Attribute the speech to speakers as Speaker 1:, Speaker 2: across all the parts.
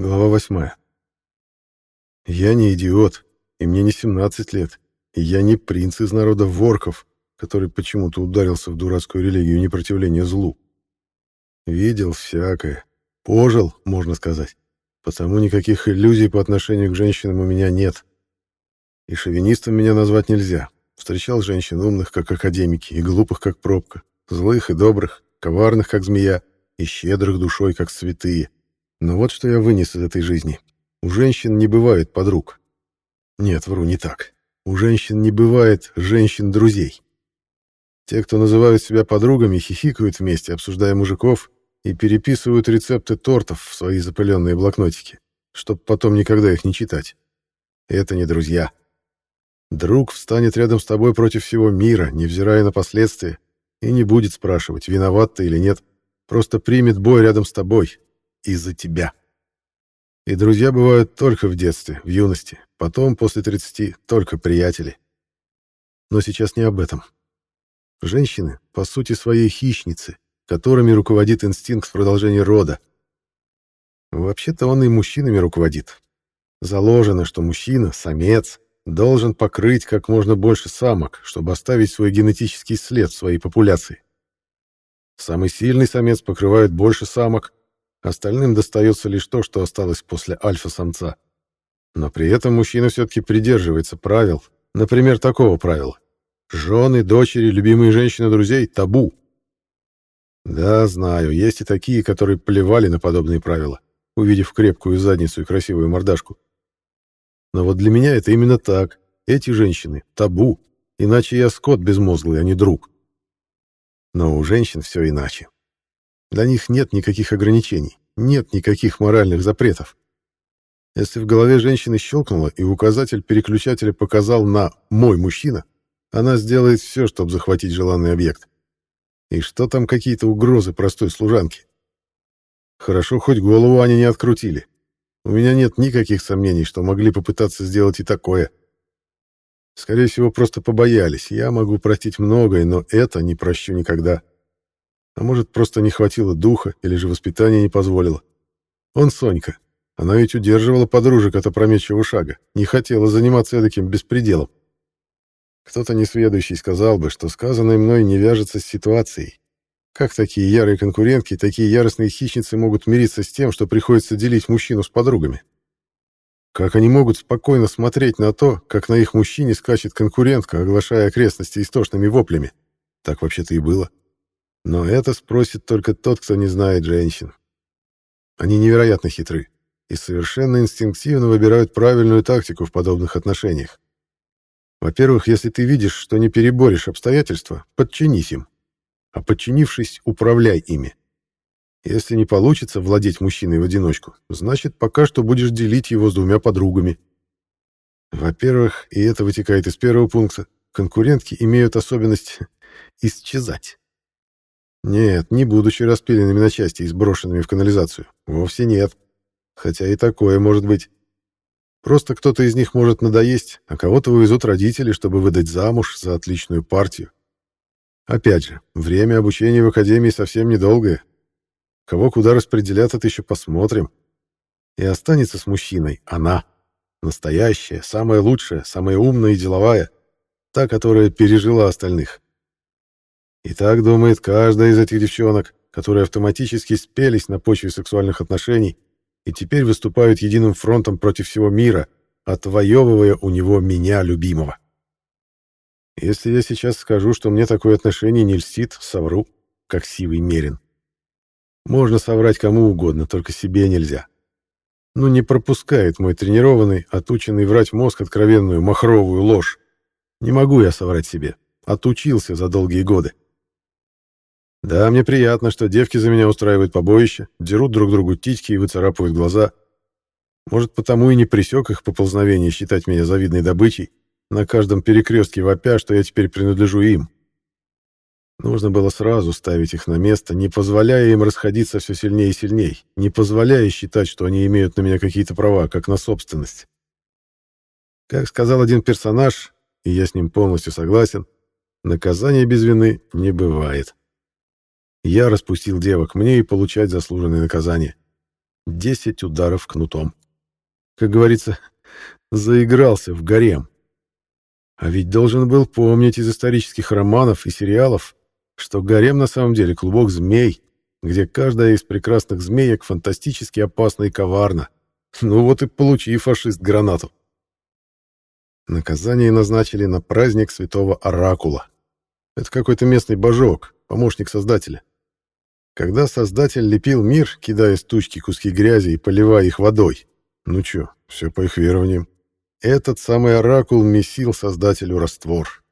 Speaker 1: Глава восьмая. Я не идиот, и мне не 17 лет, и я не принц из народа ворков, который почему-то ударился в дурацкую религию непротивления злу. Видел всякое. Пожил, можно сказать. Потому никаких иллюзий по отношению к женщинам у меня нет. И шовинистом меня назвать нельзя. Встречал женщин умных, как академики, и глупых, как пробка, злых и добрых, коварных, как змея, и щедрых душой, как святые. Но вот что я вынес из этой жизни. У женщин не бывает подруг. Нет, вру, не так. У женщин не бывает женщин-друзей. Те, кто называют себя подругами, хихикают вместе, обсуждая мужиков, и переписывают рецепты тортов в свои запыленные блокнотики, чтобы потом никогда их не читать. Это не друзья. Друг встанет рядом с тобой против всего мира, невзирая на последствия, и не будет спрашивать, виноват ты или нет, просто примет бой рядом с тобой, из-за тебя. И друзья бывают только в детстве, в юности, потом, после 30, только приятели. Но сейчас не об этом. Женщины, по сути своей хищницы, которыми руководит инстинкт продолжения рода. Вообще-то он и мужчинами руководит. Заложено, что мужчина, самец, должен покрыть как можно больше самок, чтобы оставить свой генетический след в своей популяции. Самый сильный самец покрывает больше самок, Остальным достается лишь то, что осталось после альфа-самца. Но при этом мужчина все-таки придерживается правил. Например, такого правила. Жены, дочери, любимые женщины, друзей — табу. Да, знаю, есть и такие, которые плевали на подобные правила, увидев крепкую задницу и красивую мордашку. Но вот для меня это именно так. Эти женщины — табу. Иначе я скот безмозглый, а не друг. Но у женщин все иначе. Для них нет никаких ограничений, нет никаких моральных запретов. Если в голове женщины щелкнуло, и указатель переключателя показал на «мой мужчина», она сделает все, чтобы захватить желанный объект. И что там какие-то угрозы простой служанки? Хорошо, хоть голову они не открутили. У меня нет никаких сомнений, что могли попытаться сделать и такое. Скорее всего, просто побоялись. Я могу простить многое, но это не прощу никогда. А может, просто не хватило духа или же воспитание не позволило. Он Сонька. Она ведь удерживала подружек от опрометчивого шага, не хотела заниматься таким беспределом. Кто-то несведущий сказал бы, что сказанное мной не вяжется с ситуацией. Как такие ярые конкурентки, такие яростные хищницы могут мириться с тем, что приходится делить мужчину с подругами? Как они могут спокойно смотреть на то, как на их мужчине скачет конкурентка, оглашая окрестности истошными воплями? Так вообще-то и было. Но это спросит только тот, кто не знает женщин. Они невероятно хитры и совершенно инстинктивно выбирают правильную тактику в подобных отношениях. Во-первых, если ты видишь, что не переборешь обстоятельства, подчинись им. А подчинившись, управляй ими. Если не получится владеть мужчиной в одиночку, значит, пока что будешь делить его с двумя подругами. Во-первых, и это вытекает из первого пункта, конкурентки имеют особенность исчезать. Нет, не будучи распиленными на части и сброшенными в канализацию. Вовсе нет. Хотя и такое может быть. Просто кто-то из них может надоесть, а кого-то вывезут родители, чтобы выдать замуж за отличную партию. Опять же, время обучения в академии совсем недолгое. Кого куда распределят, это еще посмотрим. И останется с мужчиной она. Настоящая, самая лучшая, самая умная и деловая. Та, которая пережила остальных. И так думает каждая из этих девчонок, которые автоматически спелись на почве сексуальных отношений и теперь выступают единым фронтом против всего мира, отвоевывая у него меня, любимого. Если я сейчас скажу, что мне такое отношение не льстит, совру, как сивый мерин. Можно соврать кому угодно, только себе нельзя. Ну не пропускает мой тренированный, отученный врать мозг откровенную махровую ложь. Не могу я соврать себе. Отучился за долгие годы. Да, мне приятно, что девки за меня устраивают побоище, дерут друг другу титьки и выцарапывают глаза. Может, потому и не пресек их поползновение считать меня завидной добычей, на каждом перекрестке вопя, что я теперь принадлежу им. Нужно было сразу ставить их на место, не позволяя им расходиться все сильнее и сильнее, не позволяя считать, что они имеют на меня какие-то права, как на собственность. Как сказал один персонаж, и я с ним полностью согласен, наказания без вины не бывает. Я распустил девок, мне и получать заслуженное наказание. 10 ударов кнутом. Как говорится, заигрался в гарем. А ведь должен был помнить из исторических романов и сериалов, что гарем на самом деле клубок змей, где каждая из прекрасных змеек фантастически опасна и коварна. Ну вот и получи, фашист, гранату. Наказание назначили на праздник святого Оракула. Это какой-то местный божок, помощник создателя. Когда создатель лепил мир, кидая с тучки куски грязи и поливая их водой, ну чё, все по их верованиям, этот самый Оракул месил создателю раствор.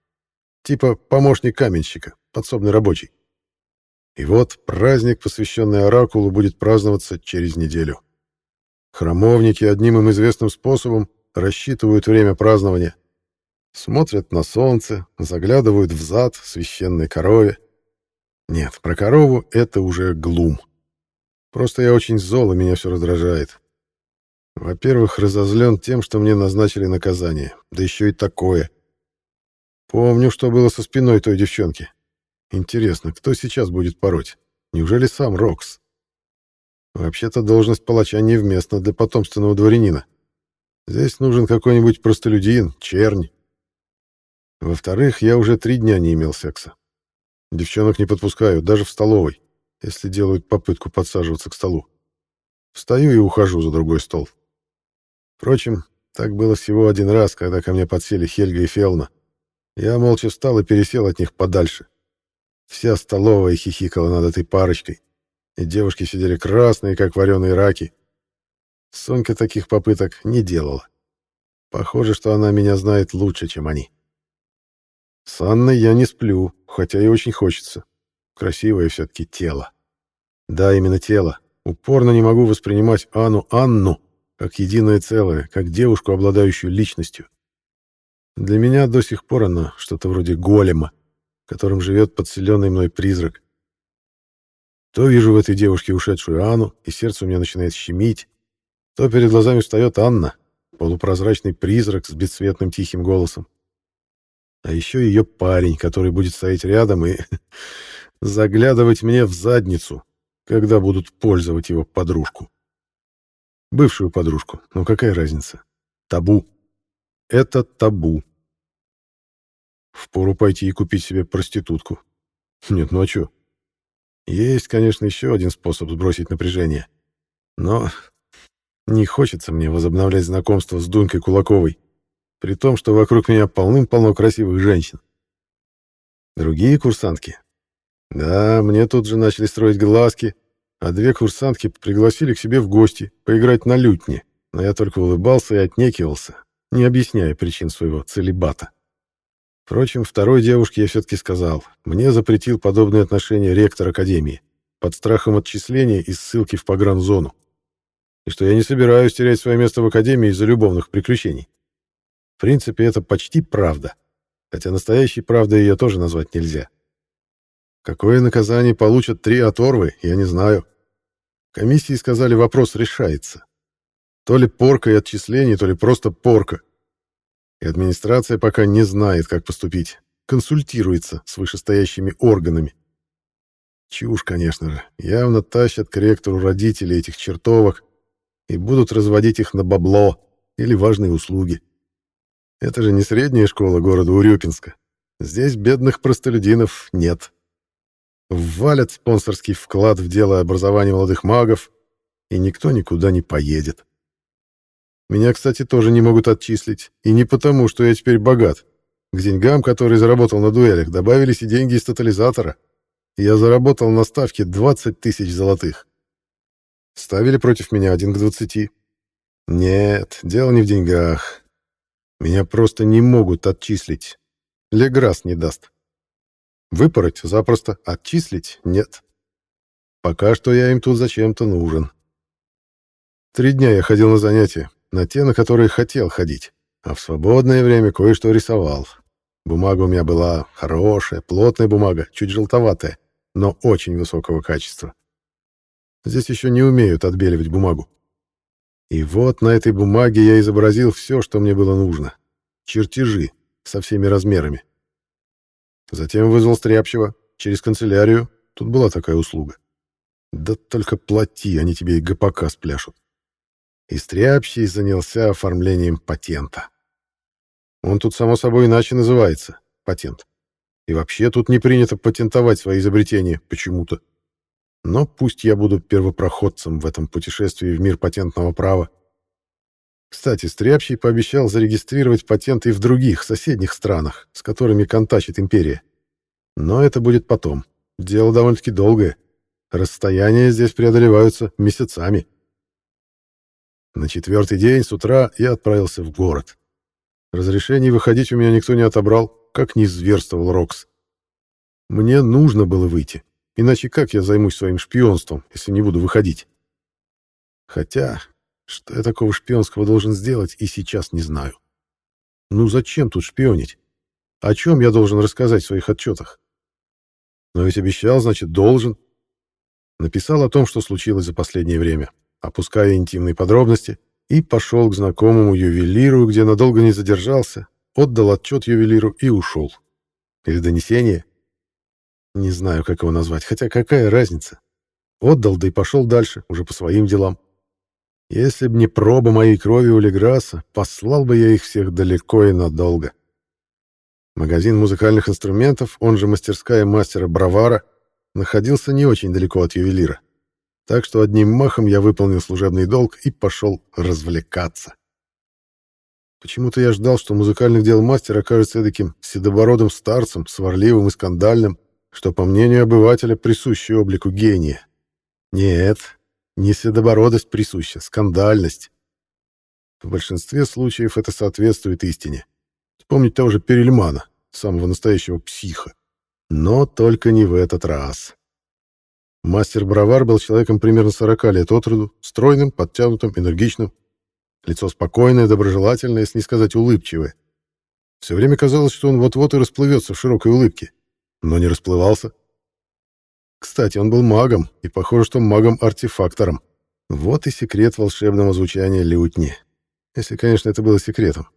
Speaker 1: Типа помощник каменщика, подсобный рабочий. И вот праздник, посвященный Оракулу, будет праздноваться через неделю. Храмовники одним им известным способом рассчитывают время празднования. Смотрят на солнце, заглядывают в зад священной корове. Нет, про корову это уже глум. Просто я очень зол, и меня все раздражает. Во-первых, разозлен тем, что мне назначили наказание, да еще и такое. Помню, что было со спиной той девчонки. Интересно, кто сейчас будет пороть? Неужели сам Рокс? Вообще-то должность палача невместна для потомственного дворянина. Здесь нужен какой-нибудь простолюдин, чернь. Во-вторых, я уже три дня не имел секса. Девчонок не подпускаю, даже в столовой, если делают попытку подсаживаться к столу. Встаю и ухожу за другой стол. Впрочем, так было всего один раз, когда ко мне подсели Хельга и Фелна. Я молча встал и пересел от них подальше. Вся столовая хихикала над этой парочкой, и девушки сидели красные, как вареные раки. Сонька таких попыток не делала. Похоже, что она меня знает лучше, чем они. С Анной я не сплю, хотя и очень хочется. Красивое все-таки тело. Да, именно тело. Упорно не могу воспринимать Анну Анну как единое целое, как девушку, обладающую личностью. Для меня до сих пор она что-то вроде голема, которым живет подселенный мной призрак. То вижу в этой девушке ушедшую Анну, и сердце у меня начинает щемить, то перед глазами встает Анна, полупрозрачный призрак с бесцветным тихим голосом. А еще ее парень, который будет стоять рядом и заглядывать мне в задницу, когда будут пользовать его подружку. Бывшую подружку, ну какая разница? Табу. Это табу. Впору пойти и купить себе проститутку. Нет, ну а что? Есть, конечно, еще один способ сбросить напряжение. Но не хочется мне возобновлять знакомство с Дунькой Кулаковой при том, что вокруг меня полным-полно красивых женщин. Другие курсантки. Да, мне тут же начали строить глазки, а две курсантки пригласили к себе в гости поиграть на лютне, но я только улыбался и отнекивался, не объясняя причин своего целебата. Впрочем, второй девушке я все-таки сказал, мне запретил подобные отношения ректор Академии, под страхом отчисления и ссылки в погранзону, и что я не собираюсь терять свое место в Академии из-за любовных приключений. В принципе, это почти правда. Хотя настоящей правдой ее тоже назвать нельзя. Какое наказание получат три оторвы, я не знаю. Комиссии сказали, вопрос решается. То ли порка и отчисление, то ли просто порка. И администрация пока не знает, как поступить. Консультируется с вышестоящими органами. Чушь, конечно же. Явно тащат к ректору родители этих чертовок и будут разводить их на бабло или важные услуги. Это же не средняя школа города Урюпинска. Здесь бедных простолюдинов нет. Ввалят спонсорский вклад в дело образования молодых магов, и никто никуда не поедет. Меня, кстати, тоже не могут отчислить, и не потому, что я теперь богат. К деньгам, которые заработал на дуэлях, добавились и деньги из тотализатора. Я заработал на ставке 20 тысяч золотых. Ставили против меня один к 20. Нет, дело не в деньгах. Меня просто не могут отчислить. Леграс не даст. Выпороть запросто, отчислить нет. Пока что я им тут зачем-то нужен. Три дня я ходил на занятия, на те, на которые хотел ходить, а в свободное время кое-что рисовал. Бумага у меня была хорошая, плотная бумага, чуть желтоватая, но очень высокого качества. Здесь еще не умеют отбеливать бумагу. И вот на этой бумаге я изобразил все, что мне было нужно. Чертежи со всеми размерами. Затем вызвал Стряпчего через канцелярию. Тут была такая услуга. Да только плати, они тебе и ГПК спляшут. и Стряпчий занялся оформлением патента. Он тут, само собой, иначе называется — патент. И вообще тут не принято патентовать свои изобретения почему-то. Но пусть я буду первопроходцем в этом путешествии в мир патентного права. Кстати, Стряпчий пообещал зарегистрировать патенты и в других, соседних странах, с которыми контачит империя. Но это будет потом. Дело довольно-таки долгое. Расстояния здесь преодолеваются месяцами. На четвертый день с утра я отправился в город. Разрешений выходить у меня никто не отобрал, как не зверствовал Рокс. Мне нужно было выйти, иначе как я займусь своим шпионством, если не буду выходить? Хотя, что я такого шпионского должен сделать, и сейчас не знаю. Ну зачем тут шпионить? О чем я должен рассказать в своих отчетах? Но ведь обещал, значит, должен. Написал о том, что случилось за последнее время, опуская интимные подробности, и пошел к знакомому ювелиру, где надолго не задержался, отдал отчет ювелиру и ушел. Или донесение? Не знаю, как его назвать, хотя какая разница? Отдал, да и пошел дальше, уже по своим делам. Если б не проба моей крови у Леграса, послал бы я их всех далеко и надолго. Магазин музыкальных инструментов, он же мастерская мастера Бравара, находился не очень далеко от ювелира. Так что одним махом я выполнил служебный долг и пошел развлекаться. Почему-то я ждал, что музыкальных дел мастер окажется таким седобородым старцем, сварливым и скандальным, что, по мнению обывателя, присущий облику гения. Нет, не седобородость присуща, скандальность. В большинстве случаев это соответствует истине. Вспомнить того же Перельмана, самого настоящего психа. Но только не в этот раз. Мастер Бравар был человеком примерно 40 лет от роду, стройным, подтянутым, энергичным. Лицо спокойное, доброжелательное, если не сказать улыбчивое. Все время казалось, что он вот-вот и расплывется в широкой улыбке. Но не расплывался. Кстати, он был магом, и похоже, что магом-артефактором. Вот и секрет волшебного звучания лютни. Если, конечно, это было секретом.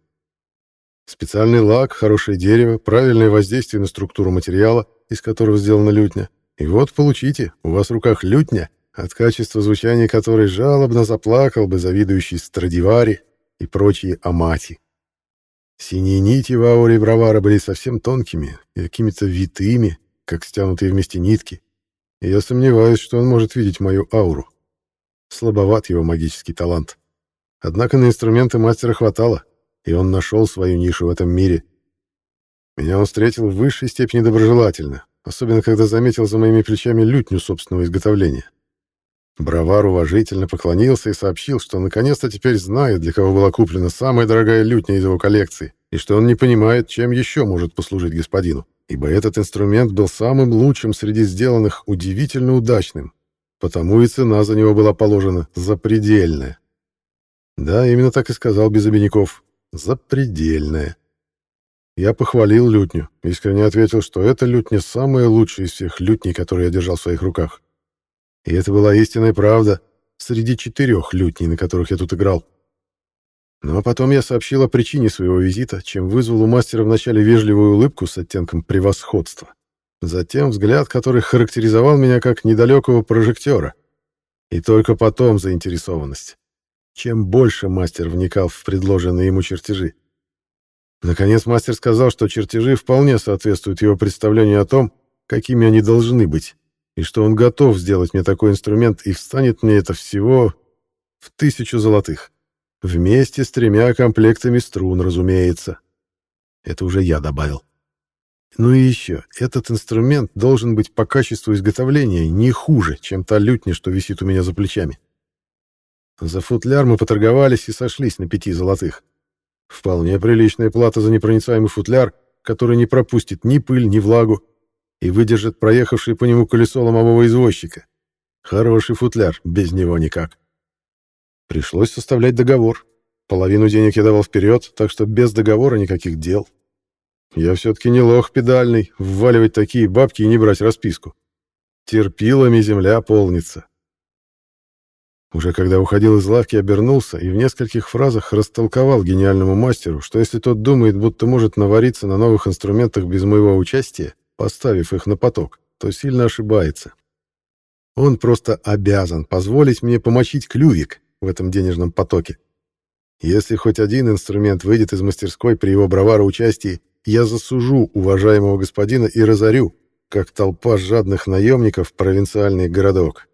Speaker 1: Специальный лак, хорошее дерево, правильное воздействие на структуру материала, из которого сделана лютня — и вот получите, у вас в руках лютня, от качества звучания которой жалобно заплакал бы завидующий Страдивари и прочие амати. Синие нити в ауре Бравара были совсем тонкими и какими-то витыми, как стянутые вместе нитки, и я сомневаюсь, что он может видеть мою ауру. Слабоват его магический талант. Однако на инструменты мастера хватало, и он нашел свою нишу в этом мире. Меня он встретил в высшей степени доброжелательно, особенно когда заметил за моими плечами лютню собственного изготовления. Бравар уважительно поклонился и сообщил, что наконец-то теперь знает, для кого была куплена самая дорогая лютня из его коллекции, и что он не понимает, чем еще может послужить господину, ибо этот инструмент был самым лучшим среди сделанных удивительно удачным, потому и цена за него была положена запредельная. Да, именно так и сказал без обиняков. Запредельная. Я похвалил лютню, искренне ответил, что эта лютня самая лучшая из всех лютней, которые я держал в своих руках. И это была истинная правда среди четырех лютней, на которых я тут играл. Ну а потом я сообщил о причине своего визита, чем вызвал у мастера вначале вежливую улыбку с оттенком превосходства. Затем взгляд, который характеризовал меня как недалекого прожектора. И только потом заинтересованность. Чем больше мастер вникал в предложенные ему чертежи. Наконец мастер сказал, что чертежи вполне соответствуют его представлению о том, какими они должны быть, и что он готов сделать мне такой инструмент, и встанет мне это всего в тысячу золотых. Вместе с тремя комплектами струн, разумеется. Это уже я добавил. Ну и еще, этот инструмент должен быть по качеству изготовления не хуже, чем та лютня, что висит у меня за плечами. За футляр мы поторговались и сошлись на пяти золотых. Вполне приличная плата за непроницаемый футляр, который не пропустит ни пыль, ни влагу и выдержит проехавшее по нему колесо ломового извозчика. Хороший футляр, без него никак. Пришлось составлять договор. Половину денег я давал вперед, так что без договора никаких дел. Я все-таки не лох педальный, вваливать такие бабки и не брать расписку. Терпилами земля полнится. Уже когда уходил из лавки, обернулся и в нескольких фразах растолковал гениальному мастеру, что если тот думает, будто может навариться на новых инструментах без моего участия, поставив их на поток, то сильно ошибается. Он просто обязан позволить мне помочить клювик, в этом денежном потоке. Если хоть один инструмент выйдет из мастерской при его браваро участии, я засужу уважаемого господина и разорю, как толпа жадных наемников, провинциальный городок.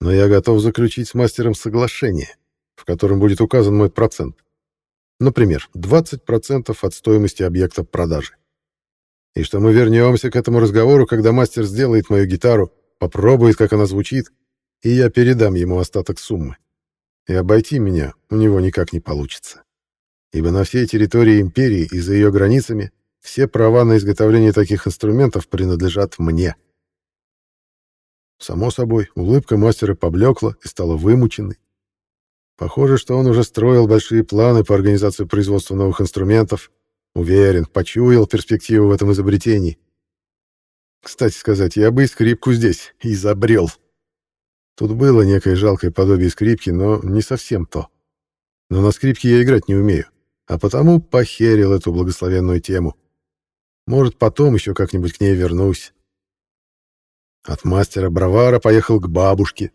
Speaker 1: Но я готов заключить с мастером соглашение, в котором будет указан мой процент. Например, 20% от стоимости объекта продажи. И что мы вернемся к этому разговору, когда мастер сделает мою гитару, попробует, как она звучит, и я передам ему остаток суммы. И обойти меня у него никак не получится. Ибо на всей территории империи и за ее границами все права на изготовление таких инструментов принадлежат мне. Само собой, улыбка мастера поблекла и стала вымученной. Похоже, что он уже строил большие планы по организации производства новых инструментов. Уверен, почуял перспективу в этом изобретении. Кстати сказать, я бы и скрипку здесь изобрел. Тут было некое жалкое подобие скрипки, но не совсем то. Но на скрипке я играть не умею, а потому похерил эту благословенную тему. Может, потом еще как-нибудь к ней вернусь. От мастера Бравара поехал к бабушке.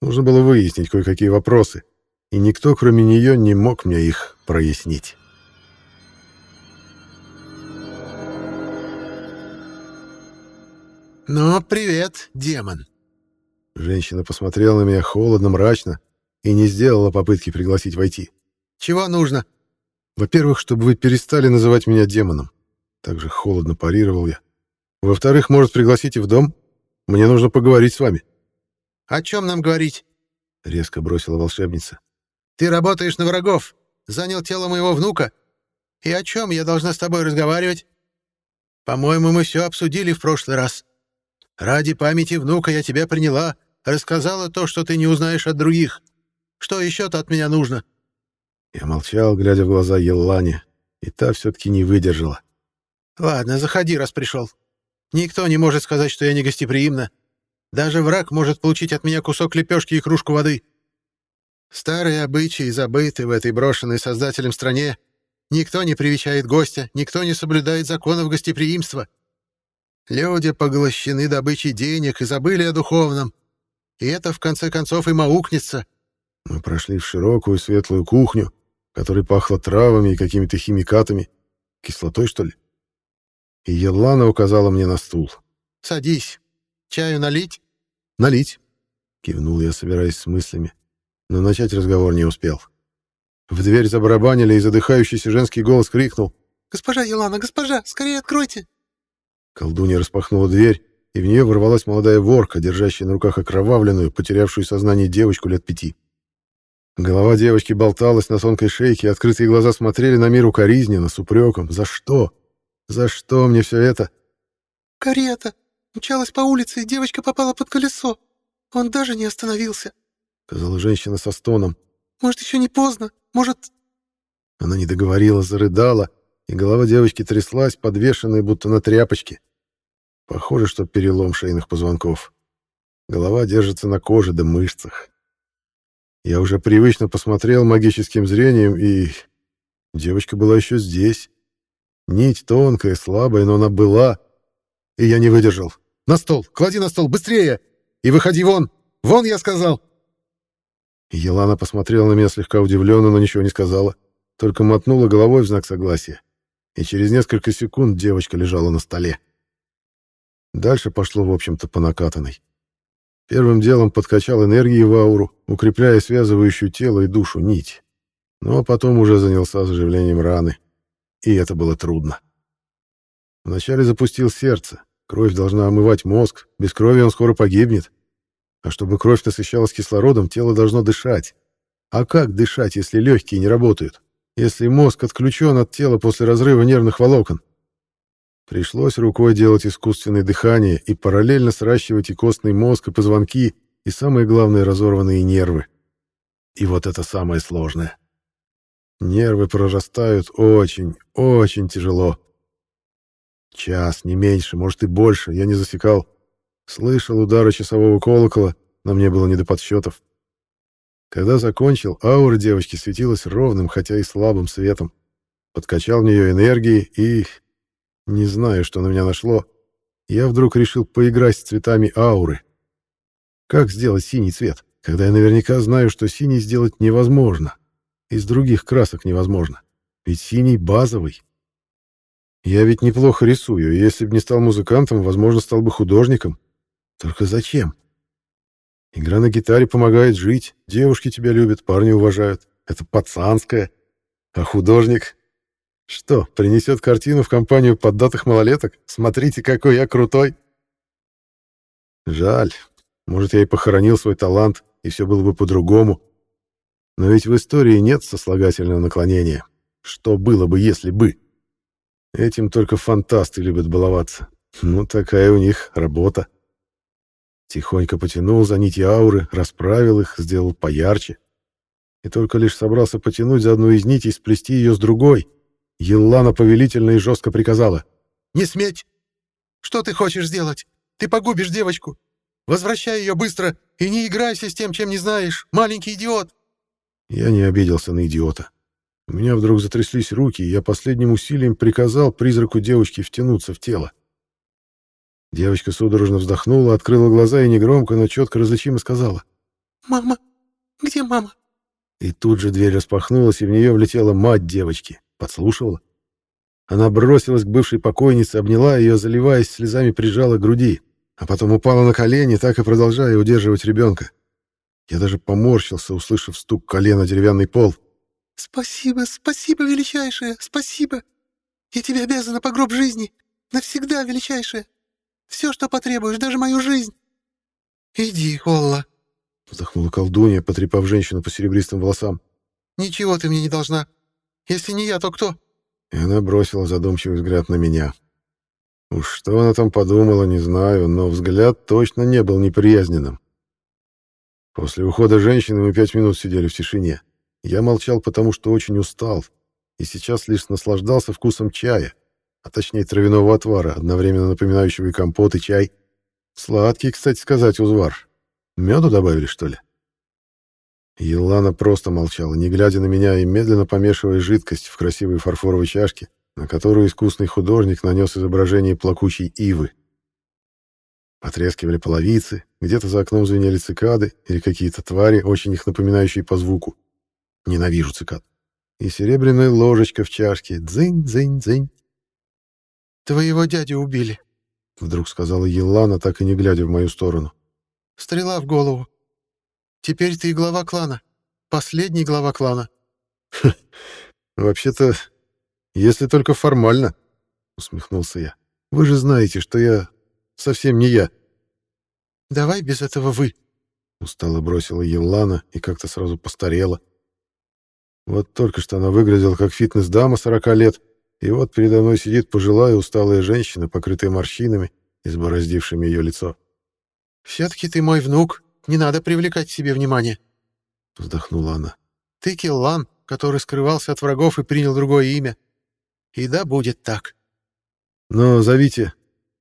Speaker 1: Нужно было выяснить кое-какие вопросы, и никто, кроме нее, не мог мне их прояснить.
Speaker 2: «Ну, привет, демон!»
Speaker 1: Женщина посмотрела на меня холодно, мрачно и не сделала попытки пригласить войти.
Speaker 2: «Чего нужно?»
Speaker 1: «Во-первых, чтобы вы перестали называть меня демоном». Также холодно парировал я. «Во-вторых, может, пригласите в дом? Мне нужно поговорить с вами».
Speaker 2: «О чем нам говорить?»
Speaker 1: — резко бросила волшебница.
Speaker 2: «Ты работаешь на врагов, занял тело моего внука. И о чем я должна с тобой разговаривать? По-моему, мы все обсудили в прошлый раз. Ради памяти внука я тебя приняла, рассказала то, что ты не узнаешь от других. Что еще-то от меня нужно?»
Speaker 1: Я молчал, глядя в глаза Еллане, и та все-таки не выдержала.
Speaker 2: «Ладно, заходи, раз пришел. Никто не может сказать, что я не гостеприимна. Даже враг может получить от меня кусок лепешки и кружку воды. Старые обычаи забыты в этой брошенной создателем стране. Никто не привечает гостя, никто не соблюдает законов гостеприимства. Люди поглощены добычей денег и забыли о духовном. И это, в конце концов, и маукнется.
Speaker 1: Мы прошли в широкую светлую кухню, которой пахло травами и какими-то химикатами. Кислотой, что ли? И Елана указала мне на стул.
Speaker 2: «Садись. Чаю налить?»
Speaker 1: «Налить», — кивнул я, собираясь с мыслями. Но начать разговор не успел. В дверь забарабанили, и задыхающийся женский голос крикнул.
Speaker 2: «Госпожа Елана, госпожа, скорее откройте!»
Speaker 1: Колдунья распахнула дверь, и в нее ворвалась молодая ворка, держащая на руках окровавленную, потерявшую сознание девочку лет пяти. Голова девочки болталась на тонкой шейке, открытые глаза смотрели на мир укоризненно, с упреком. «За что? За что мне все это?»
Speaker 3: «Карета! Мчалась по улице, и девочка попала под колесо. Он даже не остановился», —
Speaker 1: сказала женщина со стоном.
Speaker 3: «Может, еще не поздно? Может...»
Speaker 1: Она не договорила, зарыдала, и голова девочки тряслась, подвешенная будто на тряпочке. Похоже, что перелом шейных позвонков. Голова держится на коже да мышцах. Я уже привычно посмотрел магическим зрением, и... Девочка была еще здесь. Нить тонкая, слабая, но она была. И я не выдержал. «На стол! Клади на стол! Быстрее! И выходи вон! Вон, я сказал!» Елана посмотрела на меня слегка удивленно, но ничего не сказала. Только мотнула головой в знак согласия и через несколько секунд девочка лежала на столе. Дальше пошло, в общем-то, по накатанной. Первым делом подкачал энергии в ауру, укрепляя связывающую тело и душу нить. Но потом уже занялся заживлением раны. И это было трудно. Вначале запустил сердце. Кровь должна омывать мозг. Без крови он скоро погибнет. А чтобы кровь насыщалась кислородом, тело должно дышать. А как дышать, если легкие не работают? Если мозг отключен от тела после разрыва нервных волокон. Пришлось рукой делать искусственное дыхание и параллельно сращивать и костный мозг, и позвонки, и самое главное, разорванные нервы. И вот это самое сложное. Нервы прорастают очень, очень тяжело. Час, не меньше, может и больше, я не засекал. Слышал удары часового колокола, но мне было не до подсчетов. Когда закончил, аура девочки светилась ровным, хотя и слабым светом. Подкачал в нее энергии и... Не знаю, что на меня нашло. Я вдруг решил поиграть с цветами ауры. Как сделать синий цвет? Когда я наверняка знаю, что синий сделать невозможно. Из других красок невозможно. Ведь синий базовый. Я ведь неплохо рисую, если бы не стал музыкантом, возможно, стал бы художником. Только зачем? Игра на гитаре помогает жить, девушки тебя любят, парни уважают. Это пацанское. А художник... Что, принесет картину в компанию поддатых малолеток? Смотрите, какой я крутой. Жаль. Может, я и похоронил свой талант, и все было бы по-другому. Но ведь в истории нет сослагательного наклонения. Что было бы, если бы? Этим только фантасты любят баловаться. Ну, такая у них работа. Тихонько потянул за нити ауры, расправил их, сделал поярче. И только лишь собрался потянуть за одну из нитей и сплести ее с другой. Еллана повелительно и жестко приказала.
Speaker 2: «Не сметь! Что ты хочешь сделать? Ты погубишь девочку! Возвращай ее быстро и не играйся с тем, чем не знаешь, маленький идиот!»
Speaker 1: Я не обиделся на идиота. У меня вдруг затряслись руки, и я последним усилием приказал призраку девочки втянуться в тело. Девочка судорожно вздохнула, открыла глаза и негромко, но четко различимо сказала.
Speaker 3: «Мама? Где мама?»
Speaker 1: И тут же дверь распахнулась, и в нее влетела мать девочки. Подслушивала. Она бросилась к бывшей покойнице, обняла ее, заливаясь слезами, прижала к груди, а потом упала на колени, так и продолжая удерживать ребенка. Я даже поморщился, услышав стук колена деревянный пол.
Speaker 3: «Спасибо, спасибо, величайшая, спасибо! Я тебе обязана по гроб жизни, навсегда, величайшая!» Все, что потребуешь, даже мою жизнь. Иди, Олла.
Speaker 1: Вздохнула колдунья, потрепав женщину по серебристым волосам.
Speaker 3: Ничего ты мне не должна. Если не я, то кто?
Speaker 1: И она бросила задумчивый взгляд на меня. Уж что она там подумала, не знаю, но взгляд точно не был неприязненным. После ухода женщины мы пять минут сидели в тишине. Я молчал, потому что очень устал, и сейчас лишь наслаждался вкусом чая, а точнее травяного отвара, одновременно напоминающего и компот, и чай. Сладкий, кстати сказать, узвар. Меду добавили, что ли? Елана просто молчала, не глядя на меня и медленно помешивая жидкость в красивой фарфоровой чашке, на которую искусный художник нанес изображение плакучей ивы. Потрескивали половицы, где-то за окном звенели цикады или какие-то твари, очень их напоминающие по звуку. Ненавижу цикад. И серебряная ложечка в чашке. Дзынь-дзынь-дзынь.
Speaker 3: «Твоего дядю убили», —
Speaker 1: вдруг сказала Елана, так и не глядя в мою сторону.
Speaker 3: «Стрела в голову. Теперь ты глава клана. Последний глава клана».
Speaker 1: «Вообще-то, если только формально», — усмехнулся я. «Вы же знаете, что я совсем не я».
Speaker 3: «Давай без этого «вы», —
Speaker 1: устало бросила Елана и как-то сразу постарела. Вот только что она выглядела как фитнес-дама сорока лет, и вот передо мной сидит пожилая усталая женщина, покрытая морщинами, избороздившими ее лицо.
Speaker 3: «Все-таки ты мой внук, не надо привлекать к себе внимание», — вздохнула она. «Ты Киллан, который скрывался от врагов и принял другое имя. И да, будет так».
Speaker 1: «Но зовите...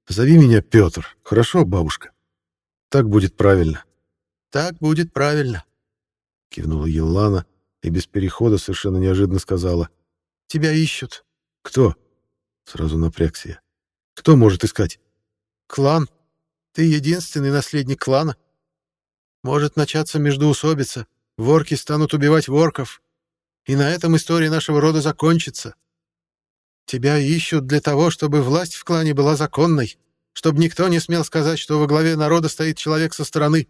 Speaker 1: Зови меня Петр, хорошо, бабушка? Так будет правильно».
Speaker 3: «Так будет правильно», —
Speaker 1: кивнула Еллана и без перехода совершенно неожиданно сказала.
Speaker 3: «Тебя ищут».
Speaker 1: «Кто?» — сразу напрягся я. «Кто может искать?»
Speaker 3: «Клан. Ты единственный наследник клана. Может начаться междоусобица. Ворки станут убивать ворков. И на этом история нашего рода закончится. Тебя ищут для того, чтобы власть в клане была законной, чтобы никто не смел сказать, что во главе народа стоит человек со стороны».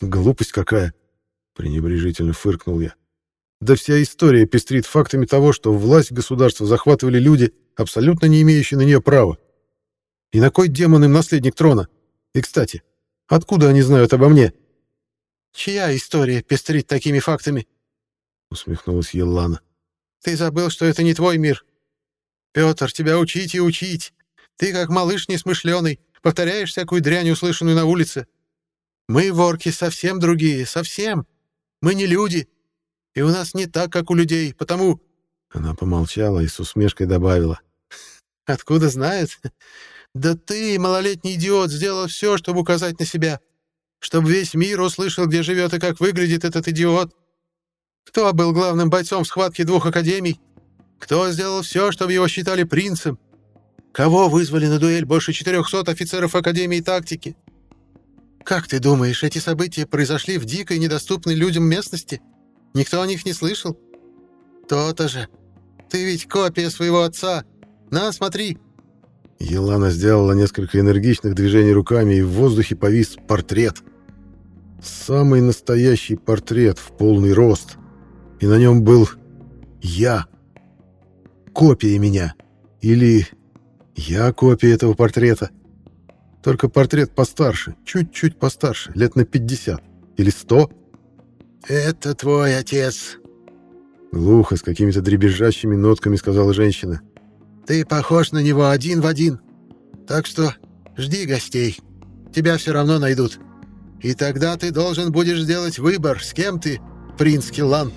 Speaker 1: «Глупость какая!» — пренебрежительно фыркнул я. Да вся история пестрит фактами того, что власть государства захватывали люди, абсолютно не имеющие на нее права. И на кой демон им наследник трона? И, кстати, откуда они знают обо мне?
Speaker 3: «Чья история пестрит такими фактами?» — усмехнулась Еллана. «Ты забыл, что это не твой мир. Петр, тебя учить и учить. Ты, как малыш несмышленый, повторяешь всякую дрянь, услышанную на улице. Мы, ворки, совсем другие, совсем. Мы не люди, и у нас не так, как у людей, потому...»
Speaker 1: Она помолчала и с усмешкой добавила.
Speaker 3: «Откуда знает? Да ты, малолетний идиот, сделал все, чтобы указать на себя. Чтобы весь мир услышал, где живет и как выглядит этот идиот. Кто был главным бойцом в схватке двух академий? Кто сделал все, чтобы его считали принцем? Кого вызвали на дуэль больше 400 офицеров Академии тактики?
Speaker 2: Как ты думаешь, эти события произошли в дикой, недоступной людям местности? Никто о них не слышал? То-то же. Ты ведь копия своего отца. На, смотри!»
Speaker 1: Елана сделала несколько энергичных движений руками, и в воздухе повис портрет. Самый настоящий портрет в полный рост. И на нем был я. Копия меня. Или я копия этого портрета. Только портрет постарше, чуть-чуть постарше, лет на 50 или 100.
Speaker 2: «Это твой отец», —
Speaker 1: глухо, с какими-то дребезжащими нотками сказала женщина.
Speaker 2: «Ты похож на него один в один. Так что жди гостей. Тебя все равно найдут. И тогда ты должен будешь сделать выбор, с кем ты, принц Киллан».